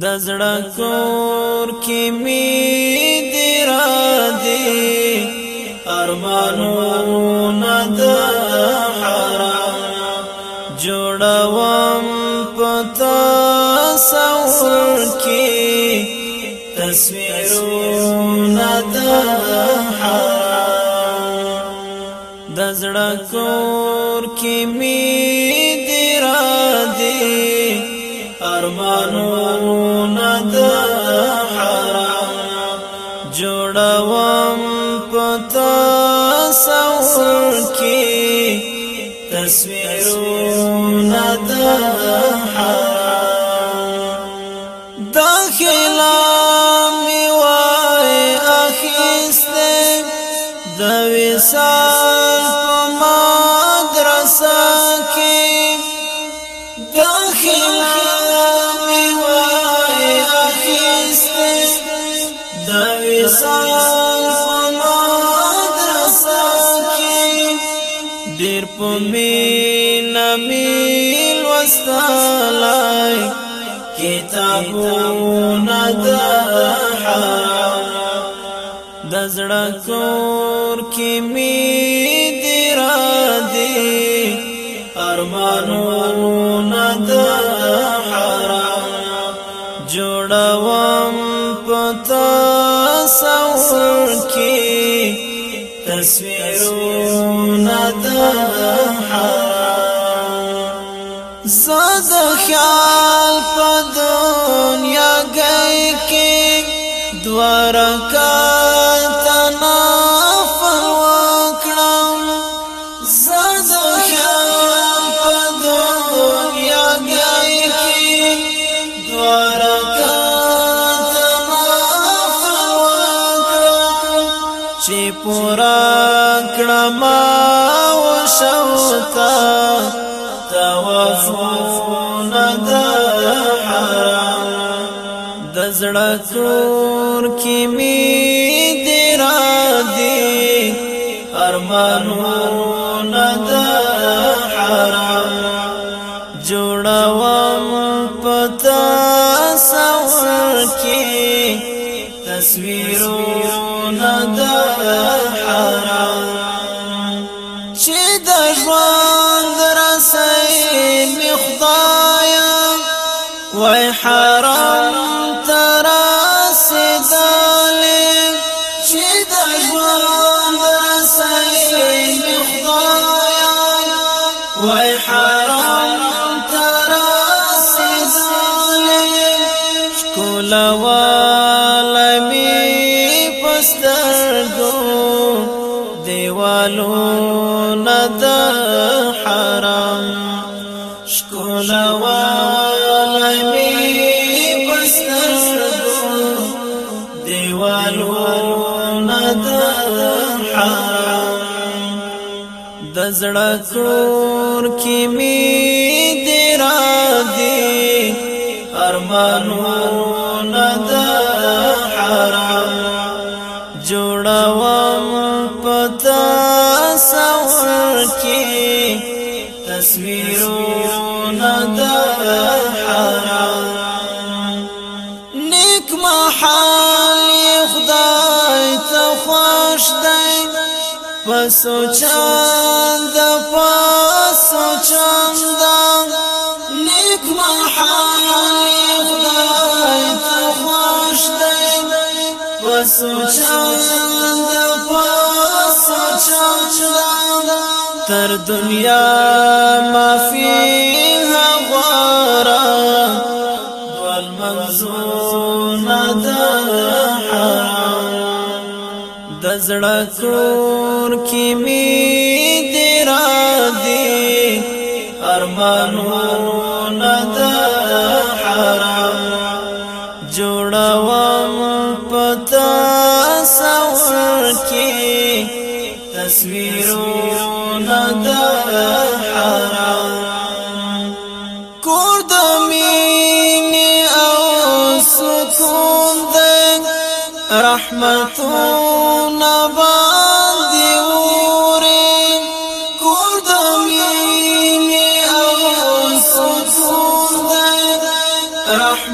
د زړه کور کې می دی را دی ارمانونه د حرام جوړوم پتا سور کې تصویرونه د حرام د زړه کور کې می دی را دی ارمانونه د حرام جوړوم پتا سور کې تصویرونه د حرام داخلا می وای اخیسته د وسال په مدرسه کې داخلا دیر په مینا میل وستلای کتابونه د د زړه کور کې می دی را دی ارمانونه د حرام جوړوم پتا تصور کې تصویرونه د حرام زاد خیال په دنیا کې دوار کا چې پورا کړم او شوتا توفون د حرام د زړه تور کې می درا دی ارمانونه د حرام جوړوم پتا سور کې تصویر د ژوند رسي می خدایا وای حرام تراسي وای حرام تراسي دالي شکول کولاواله می پسترګو دیوالو ندر حرام د زړه کور کې می درا دی ارمانو ندر حرام جوړوم پتا سور کې تصویرونه نیک محال خدای ته خوش دی پسو چاند پسو چاند نیک محال خدای ته خوش دی پسو چاند پسو چاند تر دنیا مافی د زړه کور کې می دی را دی ارمانونه د حرام جوړوم پتا سور کې تصویرونه د حرام کور د مینې او سکون د رحمتونه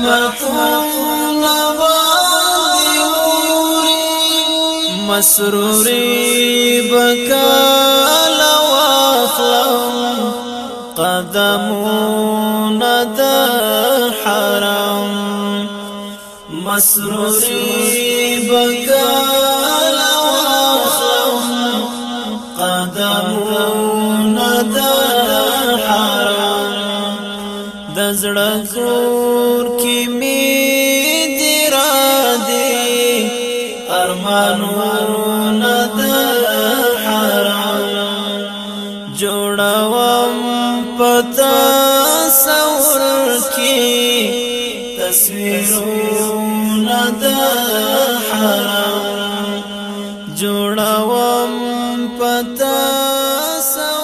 مطول باندې مسروري بکال واخلم قدمونه د حرم مسروري بکال د زړه زور کې می دی را دی ارمانونه د حرام جوړوم پتا سور کې تصویرونه د حرام جوړوم پتا سور